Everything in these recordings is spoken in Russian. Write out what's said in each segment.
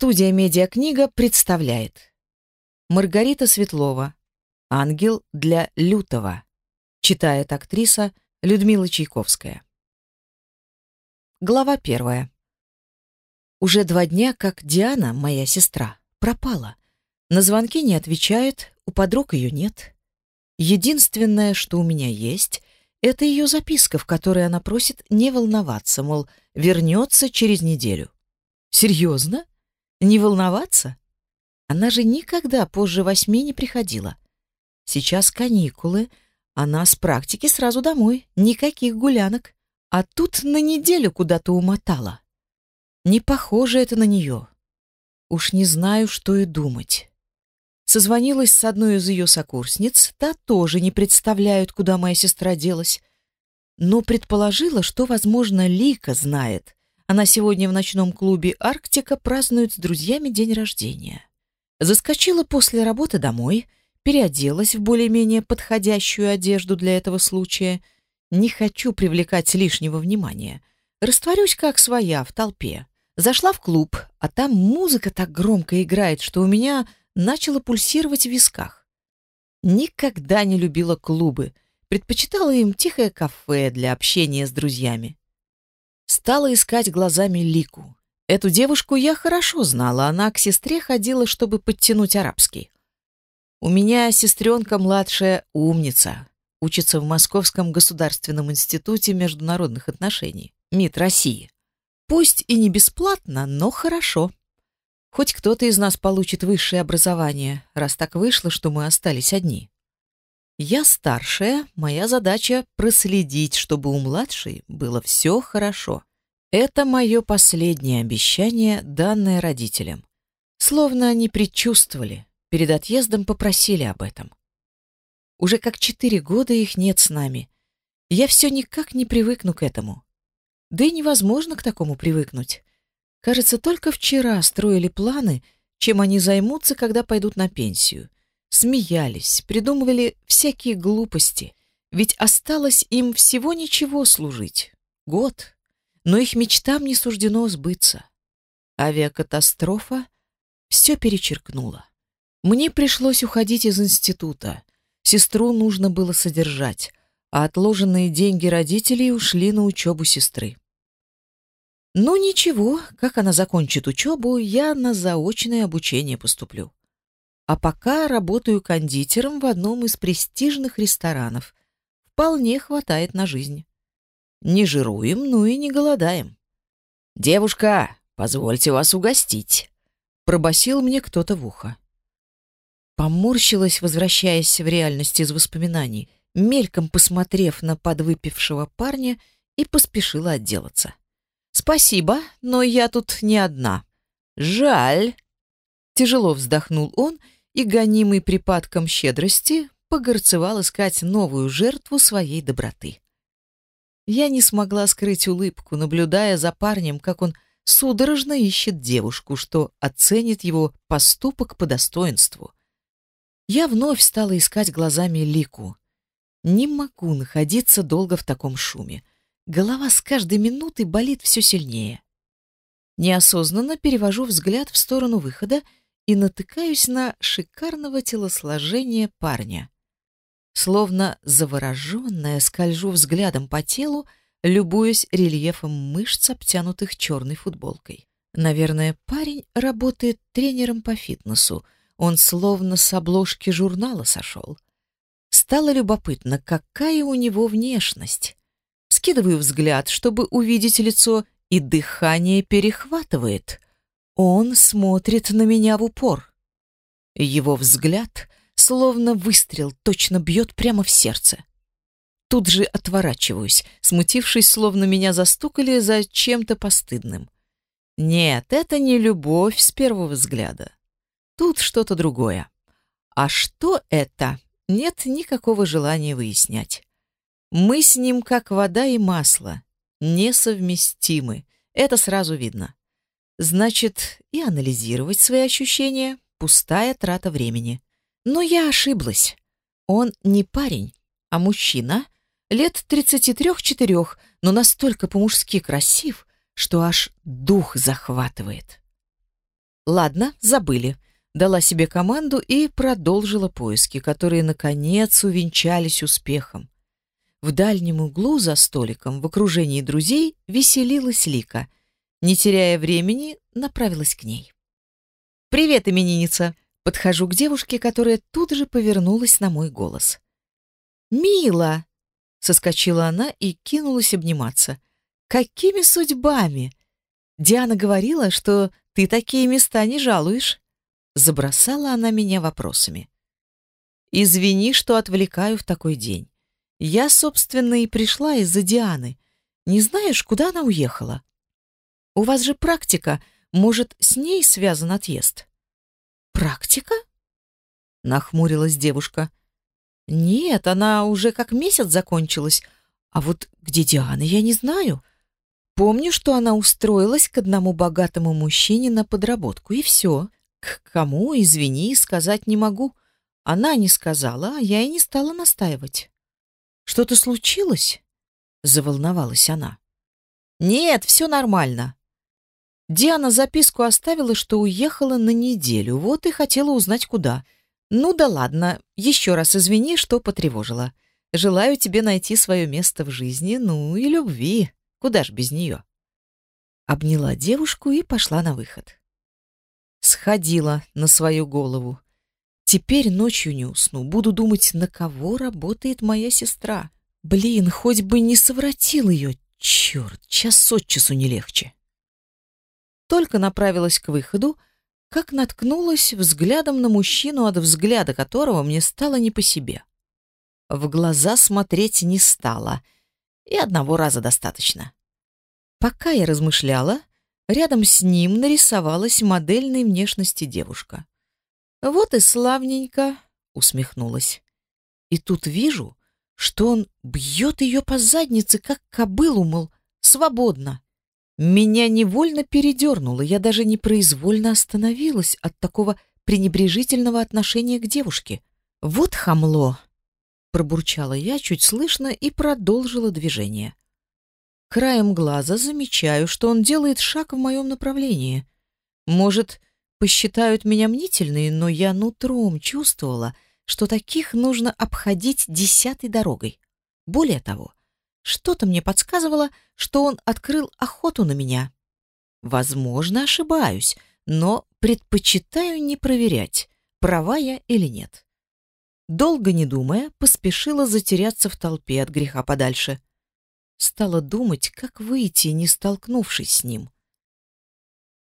Студия «Медиакнига» представляет Маргарита Светлова «Ангел для лютого» Читает актриса Людмила Чайковская Глава первая Уже два дня, как Диана, моя сестра, пропала. На звонки не отвечает, у подруг ее нет. Единственное, что у меня есть, это ее записка, в которой она просит не волноваться, мол, вернется через неделю. Серьезно? Не волноваться? Она же никогда позже восьми не приходила. Сейчас каникулы, она с практики сразу домой, никаких гулянок. А тут на неделю куда-то умотала. Не похоже это на нее. Уж не знаю, что и думать. Созвонилась с одной из ее сокурсниц, та тоже не представляет, куда моя сестра делась. Но предположила, что, возможно, Лика знает. Она сегодня в ночном клубе «Арктика» празднует с друзьями день рождения. Заскочила после работы домой, переоделась в более-менее подходящую одежду для этого случая. Не хочу привлекать лишнего внимания. Растворюсь как своя в толпе. Зашла в клуб, а там музыка так громко играет, что у меня начало пульсировать в висках. Никогда не любила клубы, предпочитала им тихое кафе для общения с друзьями. Стала искать глазами Лику. Эту девушку я хорошо знала, она к сестре ходила, чтобы подтянуть арабский. У меня сестренка младшая умница, учится в Московском государственном институте международных отношений, МИД России. Пусть и не бесплатно, но хорошо. Хоть кто-то из нас получит высшее образование, раз так вышло, что мы остались одни. Я старшая, моя задача — проследить, чтобы у младшей было все хорошо. Это мое последнее обещание, данное родителям. Словно они предчувствовали, перед отъездом попросили об этом. Уже как четыре года их нет с нами. Я все никак не привыкну к этому. Да и невозможно к такому привыкнуть. Кажется, только вчера строили планы, чем они займутся, когда пойдут на пенсию. Смеялись, придумывали всякие глупости. Ведь осталось им всего ничего служить. Год. Но их мечтам не суждено сбыться. Авиакатастрофа все перечеркнула. Мне пришлось уходить из института. Сестру нужно было содержать, а отложенные деньги родителей ушли на учебу сестры. Ну ничего, как она закончит учебу, я на заочное обучение поступлю. А пока работаю кондитером в одном из престижных ресторанов. Вполне хватает на жизнь. Не жируем, ну и не голодаем. «Девушка, позвольте вас угостить», — пробасил мне кто-то в ухо. Поморщилась, возвращаясь в реальность из воспоминаний, мельком посмотрев на подвыпившего парня и поспешила отделаться. «Спасибо, но я тут не одна». «Жаль». Тяжело вздохнул он и, гонимый припадком щедрости, погорцевал искать новую жертву своей доброты. Я не смогла скрыть улыбку, наблюдая за парнем, как он судорожно ищет девушку, что оценит его поступок по достоинству. Я вновь стала искать глазами Лику. Не могу находиться долго в таком шуме. Голова с каждой минутой болит все сильнее. Неосознанно перевожу взгляд в сторону выхода и натыкаюсь на шикарного телосложения парня. Словно завороженная скольжу взглядом по телу, любуясь рельефом мышц, обтянутых черной футболкой. Наверное, парень работает тренером по фитнесу. Он словно с обложки журнала сошел. Стало любопытно, какая у него внешность. Скидываю взгляд, чтобы увидеть лицо, и дыхание перехватывает. Он смотрит на меня в упор. Его взгляд, словно выстрел, точно бьет прямо в сердце. Тут же отворачиваюсь, смутившись, словно меня застукали за чем-то постыдным. Нет, это не любовь с первого взгляда. Тут что-то другое. А что это? Нет никакого желания выяснять. Мы с ним как вода и масло, несовместимы. Это сразу видно. Значит, и анализировать свои ощущения — пустая трата времени. Но я ошиблась. Он не парень, а мужчина, лет 33-4, но настолько по-мужски красив, что аж дух захватывает. Ладно, забыли. Дала себе команду и продолжила поиски, которые, наконец, увенчались успехом. В дальнем углу за столиком, в окружении друзей, веселилась Лика. Не теряя времени, направилась к ней. «Привет, именинница!» Подхожу к девушке, которая тут же повернулась на мой голос. «Мила!» — соскочила она и кинулась обниматься. «Какими судьбами?» Диана говорила, что ты такие места не жалуешь. Забросала она меня вопросами. Извини, что отвлекаю в такой день. Я, собственно, и пришла из-за Дианы. Не знаешь, куда она уехала? У вас же практика, может, с ней связан отъезд? Практика? Нахмурилась девушка. Нет, она уже как месяц закончилась. А вот где Диана, я не знаю. Помню, что она устроилась к одному богатому мужчине на подработку, и все. К кому, извини, сказать не могу. Она не сказала, а я и не стала настаивать. Что-то случилось? Заволновалась она. Нет, все нормально. Диана записку оставила, что уехала на неделю, вот и хотела узнать, куда. Ну да ладно, еще раз извини, что потревожила. Желаю тебе найти свое место в жизни, ну и любви. Куда ж без нее? Обняла девушку и пошла на выход. Сходила на свою голову. Теперь ночью не усну, буду думать, на кого работает моя сестра. Блин, хоть бы не совратил ее, черт, час от часу не легче. Только направилась к выходу, как наткнулась взглядом на мужчину, от взгляда которого мне стало не по себе. В глаза смотреть не стала, и одного раза достаточно. Пока я размышляла, рядом с ним нарисовалась модельной внешности девушка. «Вот и славненько», — усмехнулась. И тут вижу, что он бьет ее по заднице, как кобылу, мол, свободно. Меня невольно передернуло, я даже непроизвольно остановилась от такого пренебрежительного отношения к девушке. «Вот хамло!» — пробурчала я чуть слышно и продолжила движение. Краем глаза замечаю, что он делает шаг в моем направлении. Может, посчитают меня мнительной, но я нутром чувствовала, что таких нужно обходить десятой дорогой. Более того, что-то мне подсказывало, что он открыл охоту на меня. Возможно, ошибаюсь, но предпочитаю не проверять, права я или нет. Долго не думая, поспешила затеряться в толпе от греха подальше. Стала думать, как выйти, не столкнувшись с ним.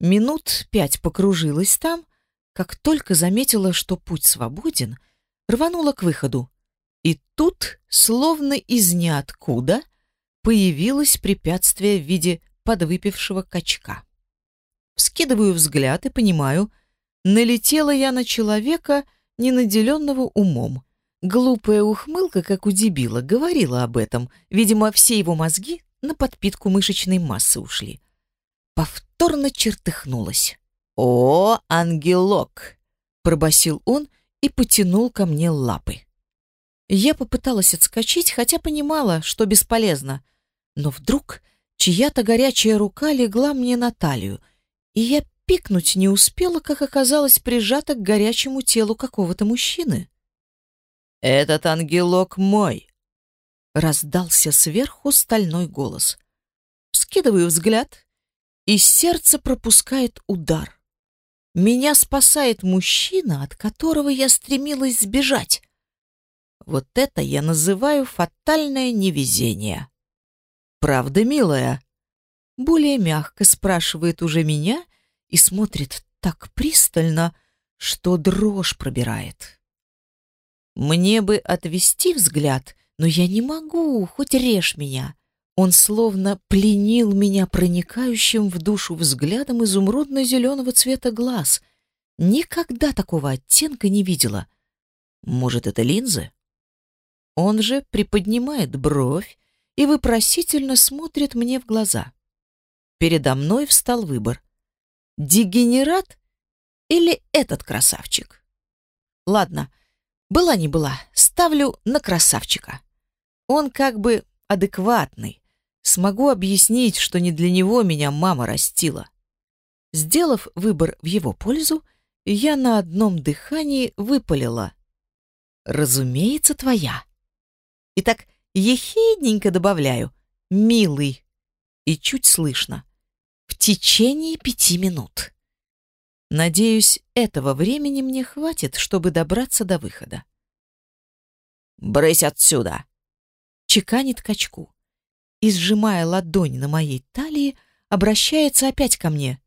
Минут пять покружилась там, как только заметила, что путь свободен, рванула к выходу. И тут, словно из ниоткуда, появилось препятствие в виде подвыпившего качка. Вскидываю взгляд и понимаю, налетела я на человека, не наделенного умом. Глупая ухмылка, как у дебила, говорила об этом. Видимо, все его мозги на подпитку мышечной массы ушли. Повторно чертыхнулась. «О, ангелок!» — пробасил он и потянул ко мне лапы. Я попыталась отскочить, хотя понимала, что бесполезно. Но вдруг чья-то горячая рука легла мне на талию, и я пикнуть не успела, как оказалась прижата к горячему телу какого-то мужчины. «Этот ангелок мой!» — раздался сверху стальной голос. Вскидываю взгляд, и сердце пропускает удар. Меня спасает мужчина, от которого я стремилась сбежать. Вот это я называю фатальное невезение. Правда, милая? Более мягко спрашивает уже меня и смотрит так пристально, что дрожь пробирает. Мне бы отвести взгляд, но я не могу, хоть режь меня. Он словно пленил меня проникающим в душу взглядом изумрудно-зеленого цвета глаз. Никогда такого оттенка не видела. Может, это линзы? Он же приподнимает бровь и вопросительно смотрит мне в глаза. Передо мной встал выбор. Дегенерат или этот красавчик? Ладно, была не была, ставлю на красавчика. Он как бы адекватный. Смогу объяснить, что не для него меня мама растила. Сделав выбор в его пользу, я на одном дыхании выпалила. «Разумеется, твоя». И так ехидненько добавляю «милый» и чуть слышно «в течение пяти минут». Надеюсь, этого времени мне хватит, чтобы добраться до выхода. «Брысь отсюда!» Чеканит качку и, сжимая ладонь на моей талии, обращается опять ко мне.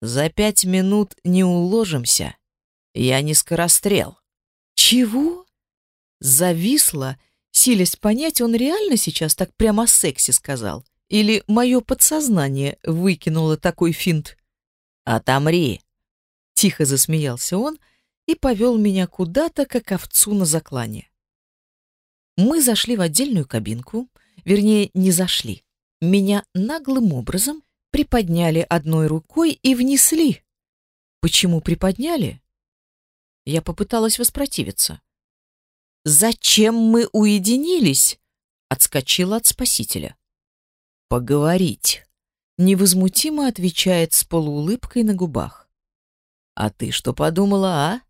«За пять минут не уложимся. Я не скорострел». «Чего?» Зависла, силясь понять, он реально сейчас так прямо о сексе сказал. Или мое подсознание выкинуло такой финт. «Отомри!» Тихо засмеялся он и повел меня куда-то, как овцу на заклане. Мы зашли в отдельную кабинку, вернее, не зашли. Меня наглым образом приподняли одной рукой и внесли. Почему приподняли? Я попыталась воспротивиться. «Зачем мы уединились?» Отскочила от спасителя. «Поговорить», — невозмутимо отвечает с полуулыбкой на губах. А ты что подумала, а?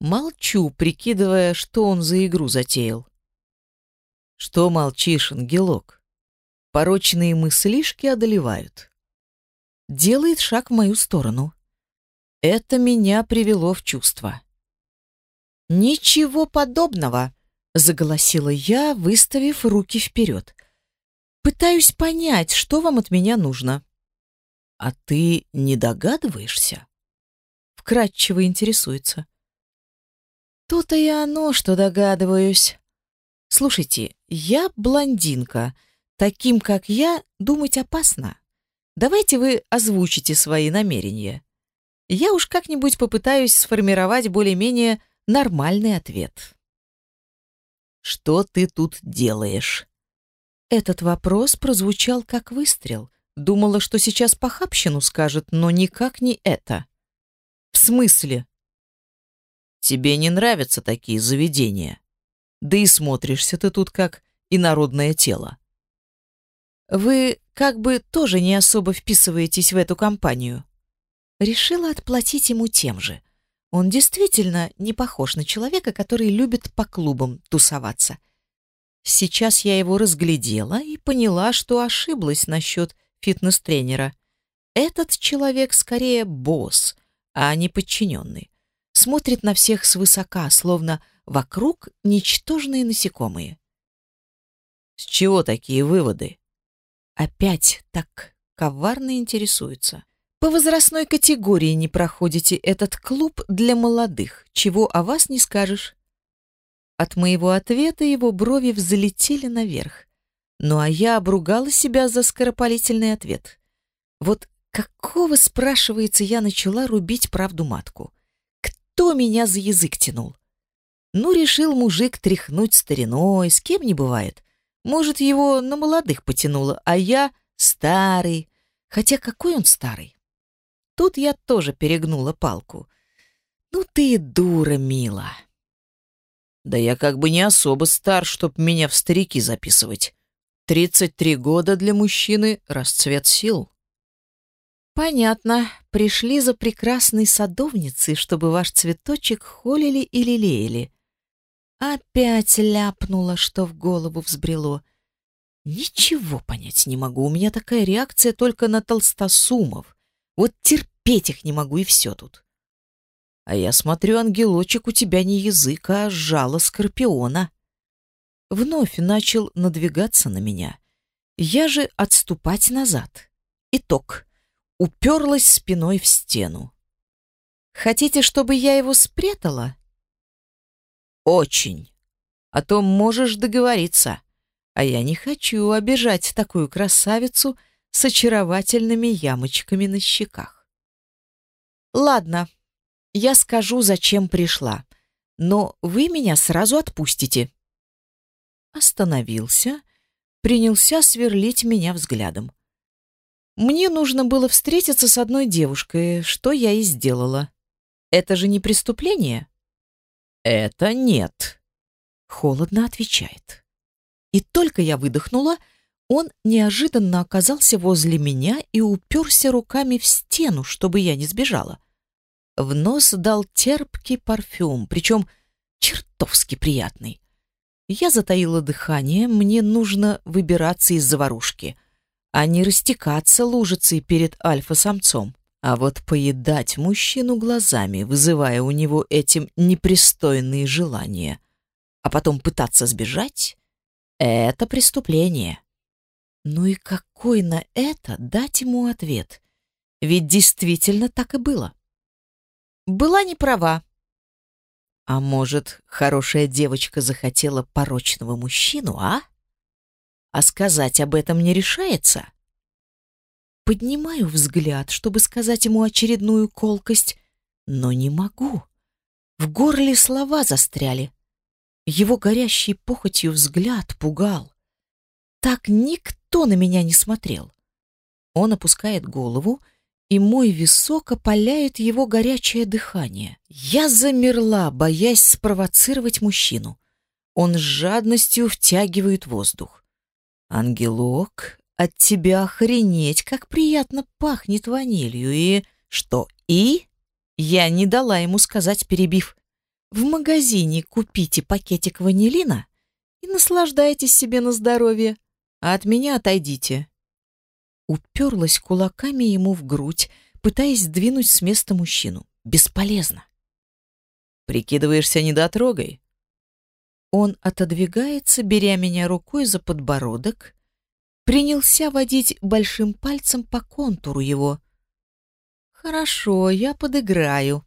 Молчу, прикидывая, что он за игру затеял. Что молчишь, ангелок? Порочные мыслишки одолевают. Делает шаг в мою сторону. Это меня привело в чувство. «Ничего подобного!» — заголосила я, выставив руки вперед. «Пытаюсь понять, что вам от меня нужно». «А ты не догадываешься?» вкратчиво интересуется. То-то и оно, что догадываюсь. Слушайте, я блондинка. Таким, как я, думать опасно. Давайте вы озвучите свои намерения. Я уж как-нибудь попытаюсь сформировать более-менее нормальный ответ. Что ты тут делаешь? Этот вопрос прозвучал как выстрел. Думала, что сейчас похабщину скажет, но никак не это. В смысле? Тебе не нравятся такие заведения. Да и смотришься ты тут как инородное тело. Вы как бы тоже не особо вписываетесь в эту компанию. Решила отплатить ему тем же. Он действительно не похож на человека, который любит по клубам тусоваться. Сейчас я его разглядела и поняла, что ошиблась насчет фитнес-тренера. Этот человек скорее босс, а не подчиненный. Смотрит на всех свысока, словно вокруг ничтожные насекомые. С чего такие выводы? Опять так коварно интересуется. По возрастной категории не проходите этот клуб для молодых. Чего о вас не скажешь? От моего ответа его брови взлетели наверх. Ну а я обругала себя за скоропалительный ответ. Вот Какого, спрашивается, я начала рубить правду матку? Кто меня за язык тянул? Ну, решил мужик тряхнуть стариной, с кем не бывает. Может, его на молодых потянуло, а я старый. Хотя какой он старый? Тут я тоже перегнула палку. Ну ты дура, мила. Да я как бы не особо стар, чтоб меня в старики записывать. Тридцать три года для мужчины — расцвет сил. Понятно. Пришли за прекрасной садовницей, чтобы ваш цветочек холили и лелеяли. Опять ляпнула, что в голову взбрело. Ничего понять не могу. У меня такая реакция только на толстосумов. Вот терпеть их не могу, и все тут. А я смотрю, ангелочек, у тебя не язык, а жало скорпиона. Вновь начал надвигаться на меня. Я же отступать назад. Итог уперлась спиной в стену. «Хотите, чтобы я его спрятала?» «Очень. А то можешь договориться. А я не хочу обижать такую красавицу с очаровательными ямочками на щеках». «Ладно, я скажу, зачем пришла, но вы меня сразу отпустите». Остановился, принялся сверлить меня взглядом. Мне нужно было встретиться с одной девушкой, что я и сделала. Это же не преступление? Это нет, холодно отвечает. И только я выдохнула, Он неожиданно оказался возле меня и уперся руками в стену, чтобы я не сбежала. В нос дал терпкий парфюм, причем чертовски приятный. Я затаила дыхание, мне нужно выбираться из заварушки, а не растекаться лужицей перед альфа-самцом. А вот поедать мужчину глазами, вызывая у него этим непристойные желания, а потом пытаться сбежать — это преступление. Ну и какой на это дать ему ответ? Ведь действительно так и было. Была не права. А может, хорошая девочка захотела порочного мужчину, а? А сказать об этом не решается? Поднимаю взгляд, чтобы сказать ему очередную колкость, но не могу. В горле слова застряли. Его горящий похотью взгляд пугал. Так никто на меня не смотрел. Он опускает голову, и мой висок опаляет его горячее дыхание. Я замерла, боясь спровоцировать мужчину. Он с жадностью втягивает воздух. «Ангелок, от тебя охренеть, как приятно пахнет ванилью, и... Что, и? Я не дала ему сказать, перебив. В магазине купите пакетик ванилина и наслаждайтесь себе на здоровье, а от меня отойдите. Уперлась кулаками ему в грудь, пытаясь сдвинуть с места мужчину. Бесполезно. Прикидываешься недотрогой? Он отодвигается, беря меня рукой за подбородок, принялся водить большим пальцем по контуру его. «Хорошо, я подыграю».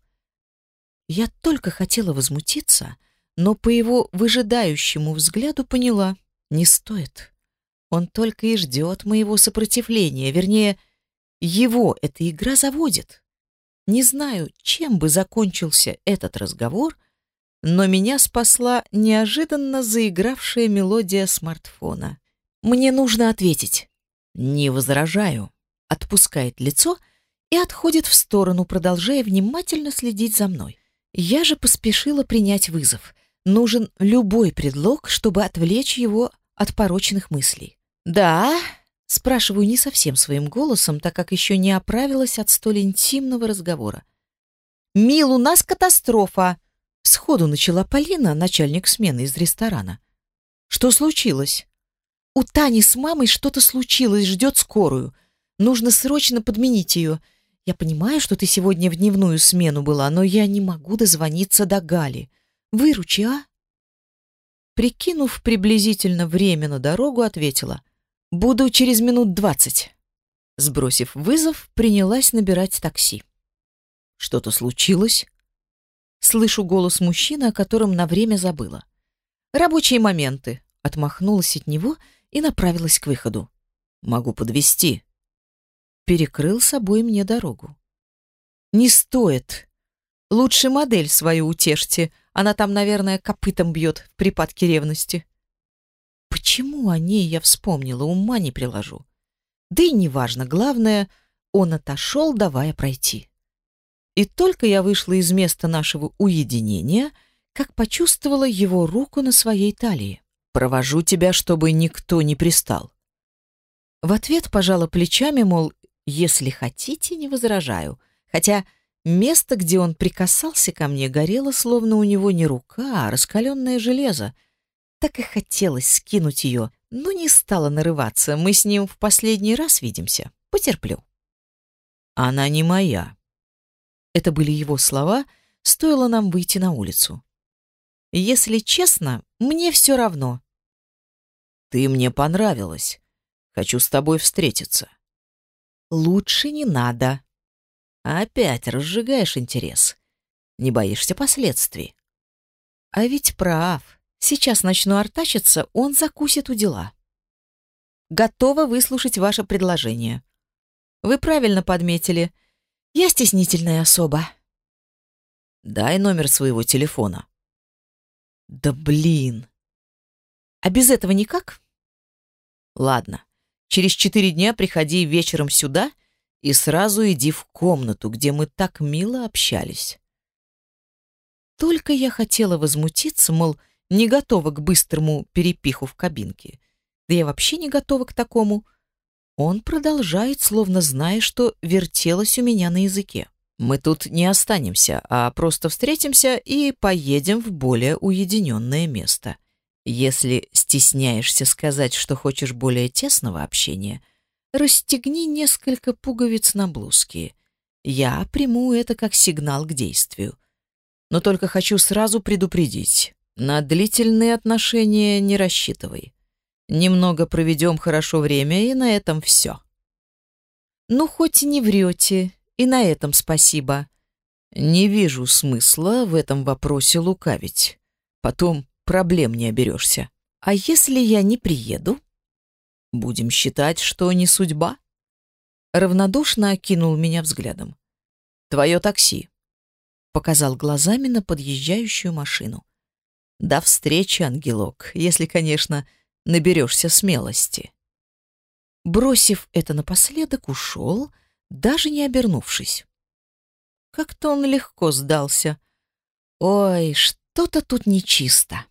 Я только хотела возмутиться, но по его выжидающему взгляду поняла — не стоит. Он только и ждет моего сопротивления, вернее, его эта игра заводит. Не знаю, чем бы закончился этот разговор, но меня спасла неожиданно заигравшая мелодия смартфона. Мне нужно ответить. Не возражаю. Отпускает лицо и отходит в сторону, продолжая внимательно следить за мной. Я же поспешила принять вызов. Нужен любой предлог, чтобы отвлечь его от порочных мыслей. «Да?» — спрашиваю не совсем своим голосом, так как еще не оправилась от столь интимного разговора. «Мил, у нас катастрофа!» — сходу начала Полина, начальник смены из ресторана. «Что случилось?» У Тани с мамой что-то случилось, ждет скорую. Нужно срочно подменить ее. Я понимаю, что ты сегодня в дневную смену была, но я не могу дозвониться до Гали. Выручи, а? Прикинув приблизительно время на дорогу, ответила. Буду через минут двадцать. Сбросив вызов, принялась набирать такси. Что-то случилось? Слышу голос мужчины, о котором на время забыла. Рабочие моменты. Отмахнулась от него и направилась к выходу. Могу подвести. Перекрыл собой мне дорогу. Не стоит. Лучше модель свою утешьте. Она там, наверное, копытом бьет в припадке ревности. Почему о ней я вспомнила, ума не приложу. Да и неважно, главное, он отошел, давая пройти. И только я вышла из места нашего уединения, как почувствовала его руку на своей талии. Провожу тебя, чтобы никто не пристал. В ответ пожала плечами, мол, если хотите, не возражаю. Хотя место, где он прикасался ко мне, горело, словно у него не рука, а раскаленное железо. Так и хотелось скинуть ее, но не стала нарываться. Мы с ним в последний раз видимся. Потерплю. Она не моя. Это были его слова, стоило нам выйти на улицу. Если честно, мне все равно. Ты мне понравилась. Хочу с тобой встретиться. Лучше не надо. Опять разжигаешь интерес. Не боишься последствий. А ведь прав. Сейчас начну артачиться, он закусит у дела. Готова выслушать ваше предложение. Вы правильно подметили. Я стеснительная особа. Дай номер своего телефона. Да блин. А без этого никак? Ладно. Через четыре дня приходи вечером сюда и сразу иди в комнату, где мы так мило общались. Только я хотела возмутиться, мол, не готова к быстрому перепиху в кабинке. Да я вообще не готова к такому. Он продолжает, словно зная, что вертелось у меня на языке. Мы тут не останемся, а просто встретимся и поедем в более уединенное место. Если стесняешься сказать, что хочешь более тесного общения, расстегни несколько пуговиц на блузке. Я приму это как сигнал к действию. Но только хочу сразу предупредить. На длительные отношения не рассчитывай. Немного проведем хорошо время, и на этом все. Ну, хоть и не врете, и на этом спасибо. Не вижу смысла в этом вопросе лукавить. Потом проблем не оберешься. А если я не приеду? Будем считать, что не судьба? Равнодушно окинул меня взглядом. Твое такси. Показал глазами на подъезжающую машину. До встречи, ангелок, если, конечно, наберешься смелости. Бросив это напоследок, ушел, даже не обернувшись. Как-то он легко сдался. Ой, что-то тут нечисто.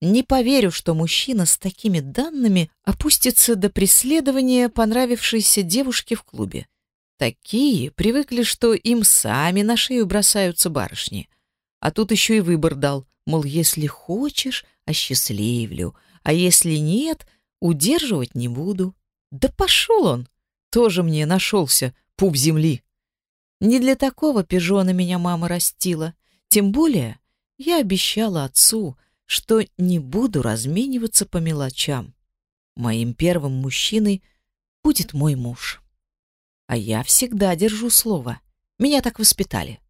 Не поверю, что мужчина с такими данными опустится до преследования понравившейся девушки в клубе. Такие привыкли, что им сами на шею бросаются барышни. А тут еще и выбор дал, мол, если хочешь, осчастливлю, а если нет, удерживать не буду. Да пошел он! Тоже мне нашелся, пуп земли. Не для такого пижона меня мама растила. Тем более я обещала отцу, что не буду размениваться по мелочам. Моим первым мужчиной будет мой муж. А я всегда держу слово. Меня так воспитали.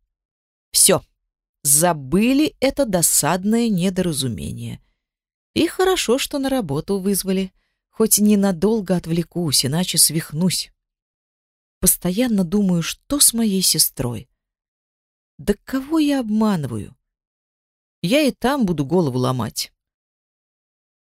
Все. Забыли это досадное недоразумение. И хорошо, что на работу вызвали. Хоть ненадолго отвлекусь, иначе свихнусь. Постоянно думаю, что с моей сестрой. Да кого я обманываю? Я и там буду голову ломать.